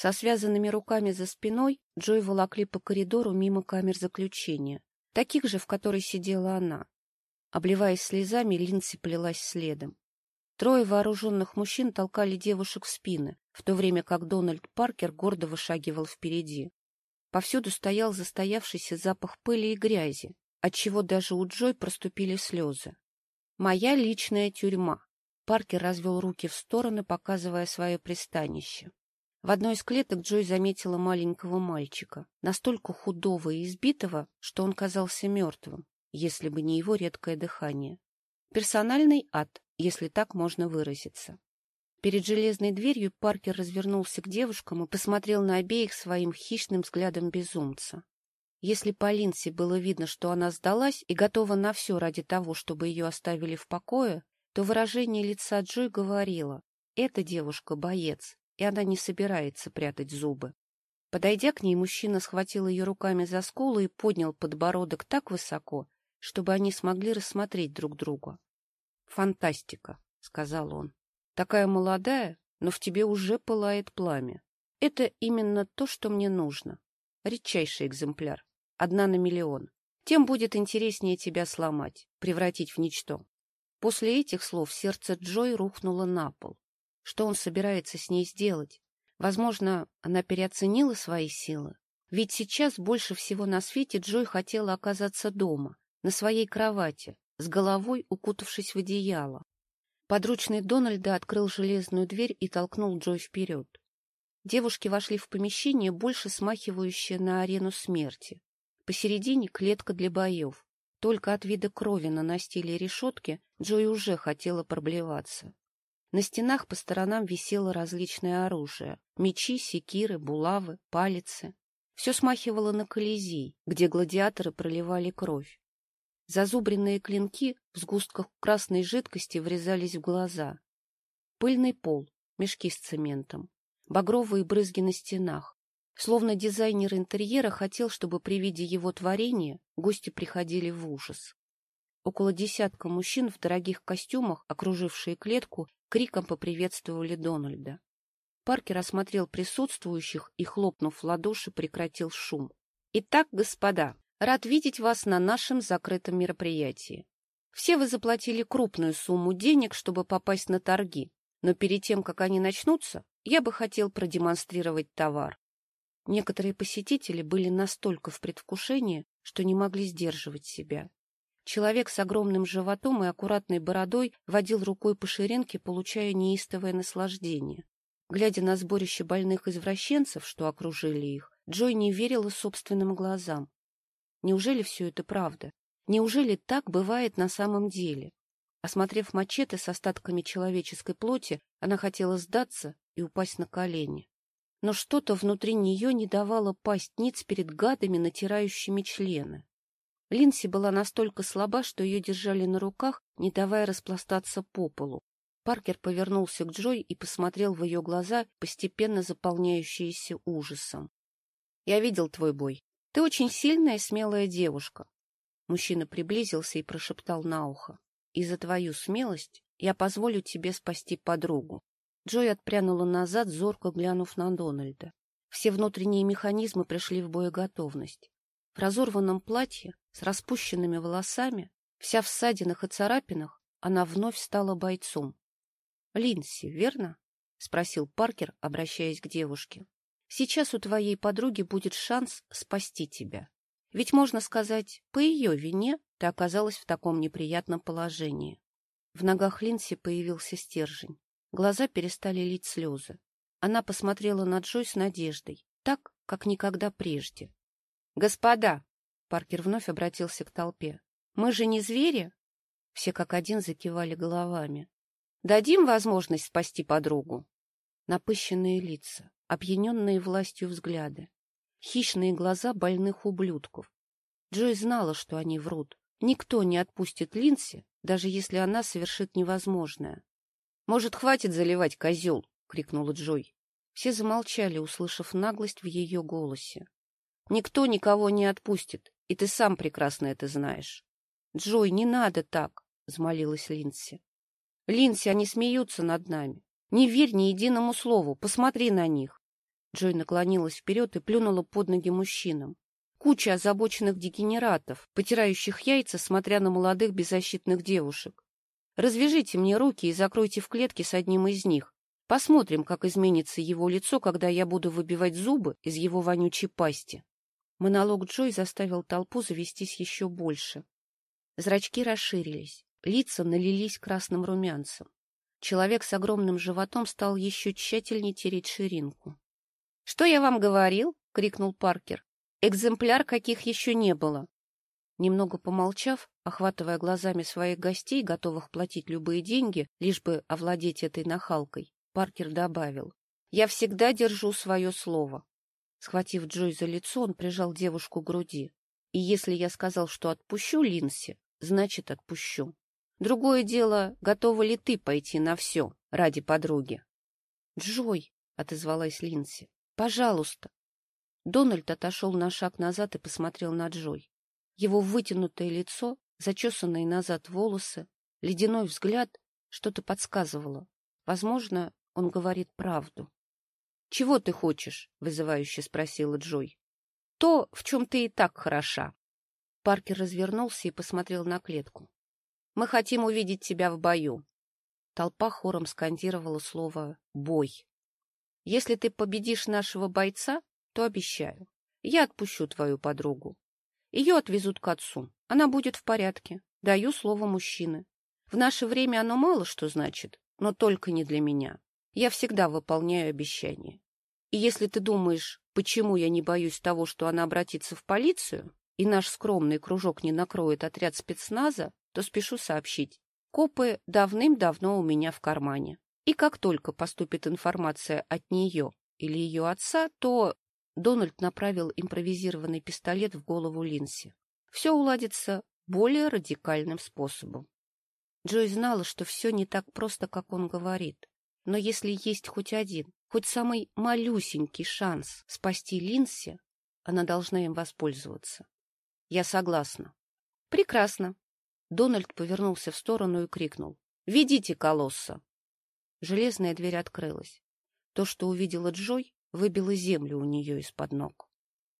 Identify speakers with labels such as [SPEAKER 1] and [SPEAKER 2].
[SPEAKER 1] Со связанными руками за спиной Джой волокли по коридору мимо камер заключения, таких же, в которой сидела она. Обливаясь слезами, Линдси плелась следом. Трое вооруженных мужчин толкали девушек в спины, в то время как Дональд Паркер гордо вышагивал впереди. Повсюду стоял застоявшийся запах пыли и грязи, отчего даже у Джой проступили слезы. «Моя личная тюрьма», Паркер развел руки в стороны, показывая свое пристанище. В одной из клеток Джой заметила маленького мальчика, настолько худого и избитого, что он казался мертвым, если бы не его редкое дыхание. Персональный ад, если так можно выразиться. Перед железной дверью Паркер развернулся к девушкам и посмотрел на обеих своим хищным взглядом безумца. Если по Линси было видно, что она сдалась и готова на все ради того, чтобы ее оставили в покое, то выражение лица Джой говорило, эта девушка — боец, и она не собирается прятать зубы. Подойдя к ней, мужчина схватил ее руками за скулы и поднял подбородок так высоко, чтобы они смогли рассмотреть друг друга. «Фантастика», — сказал он. «Такая молодая, но в тебе уже пылает пламя. Это именно то, что мне нужно. Редчайший экземпляр. Одна на миллион. Тем будет интереснее тебя сломать, превратить в ничто. После этих слов сердце Джой рухнуло на пол. Что он собирается с ней сделать? Возможно, она переоценила свои силы. Ведь сейчас больше всего на свете Джой хотела оказаться дома, на своей кровати, с головой укутавшись в одеяло. Подручный Дональда открыл железную дверь и толкнул Джой вперед. Девушки вошли в помещение, больше смахивающее на арену смерти. Посередине клетка для боев. Только от вида крови на настиле решетки Джой уже хотела проблеваться. На стенах по сторонам висело различное оружие — мечи, секиры, булавы, палицы. Все смахивало на колизей, где гладиаторы проливали кровь. Зазубренные клинки в сгустках красной жидкости врезались в глаза. Пыльный пол, мешки с цементом, багровые брызги на стенах, Словно дизайнер интерьера хотел, чтобы при виде его творения гости приходили в ужас. Около десятка мужчин в дорогих костюмах, окружившие клетку, криком поприветствовали Дональда. Паркер осмотрел присутствующих и, хлопнув в ладоши, прекратил шум. — Итак, господа, рад видеть вас на нашем закрытом мероприятии. Все вы заплатили крупную сумму денег, чтобы попасть на торги, но перед тем, как они начнутся, я бы хотел продемонстрировать товар. Некоторые посетители были настолько в предвкушении, что не могли сдерживать себя. Человек с огромным животом и аккуратной бородой водил рукой по ширинке, получая неистовое наслаждение. Глядя на сборище больных извращенцев, что окружили их, Джой не верила собственным глазам. Неужели все это правда? Неужели так бывает на самом деле? Осмотрев мачете с остатками человеческой плоти, она хотела сдаться и упасть на колени но что-то внутри нее не давало пасть ниц перед гадами, натирающими члены. Линси была настолько слаба, что ее держали на руках, не давая распластаться по полу. Паркер повернулся к Джой и посмотрел в ее глаза, постепенно заполняющиеся ужасом. — Я видел твой бой. Ты очень сильная и смелая девушка. Мужчина приблизился и прошептал на ухо. — И за твою смелость я позволю тебе спасти подругу. Джой отпрянула назад, зорко глянув на Дональда. Все внутренние механизмы пришли в боеготовность. В разорванном платье, с распущенными волосами, вся в ссадинах и царапинах, она вновь стала бойцом. — Линси, верно? — спросил Паркер, обращаясь к девушке. — Сейчас у твоей подруги будет шанс спасти тебя. Ведь, можно сказать, по ее вине ты оказалась в таком неприятном положении. В ногах Линси появился стержень. Глаза перестали лить слезы. Она посмотрела на Джой с надеждой, так, как никогда прежде. «Господа!» — Паркер вновь обратился к толпе. «Мы же не звери?» Все как один закивали головами. «Дадим возможность спасти подругу?» Напыщенные лица, опьяненные властью взгляды, хищные глаза больных ублюдков. Джой знала, что они врут. Никто не отпустит Линси, даже если она совершит невозможное. «Может, хватит заливать, козел?» — крикнула Джой. Все замолчали, услышав наглость в ее голосе. «Никто никого не отпустит, и ты сам прекрасно это знаешь». «Джой, не надо так!» — взмолилась Линси. «Линси, они смеются над нами. Не верь ни единому слову, посмотри на них». Джой наклонилась вперед и плюнула под ноги мужчинам. Куча озабоченных дегенератов, потирающих яйца, смотря на молодых беззащитных девушек. Развяжите мне руки и закройте в клетке с одним из них. Посмотрим, как изменится его лицо, когда я буду выбивать зубы из его вонючей пасти. Монолог Джой заставил толпу завестись еще больше. Зрачки расширились, лица налились красным румянцем. Человек с огромным животом стал еще тщательнее тереть ширинку. — Что я вам говорил? — крикнул Паркер. Экземпляр каких еще не было. Немного помолчав, охватывая глазами своих гостей, готовых платить любые деньги, лишь бы овладеть этой нахалкой, Паркер добавил. «Я всегда держу свое слово». Схватив Джой за лицо, он прижал девушку к груди. «И если я сказал, что отпущу Линси, значит, отпущу. Другое дело, готова ли ты пойти на все ради подруги?» «Джой», — отозвалась Линси, — «пожалуйста, Дональд отошел на шаг назад и посмотрел на Джой. Его вытянутое лицо, зачесанные назад волосы, ледяной взгляд что-то подсказывало. Возможно, он говорит правду. — Чего ты хочешь? — вызывающе спросила Джой. — То, в чем ты и так хороша. Паркер развернулся и посмотрел на клетку. — Мы хотим увидеть тебя в бою. Толпа хором скандировала слово «бой». — Если ты победишь нашего бойца, то обещаю. Я отпущу твою подругу. Ее отвезут к отцу. Она будет в порядке. Даю слово мужчины. В наше время оно мало что значит, но только не для меня. Я всегда выполняю обещания. И если ты думаешь, почему я не боюсь того, что она обратится в полицию, и наш скромный кружок не накроет отряд спецназа, то спешу сообщить. Копы давным-давно у меня в кармане. И как только поступит информация от нее или ее отца, то Дональд направил импровизированный пистолет в голову Линси. Все уладится более радикальным способом. Джой знала, что все не так просто, как он говорит. Но если есть хоть один, хоть самый малюсенький шанс спасти Линси, она должна им воспользоваться. Я согласна. Прекрасно. Дональд повернулся в сторону и крикнул. «Ведите колосса!» Железная дверь открылась. То, что увидела Джой, выбило землю у нее из-под ног.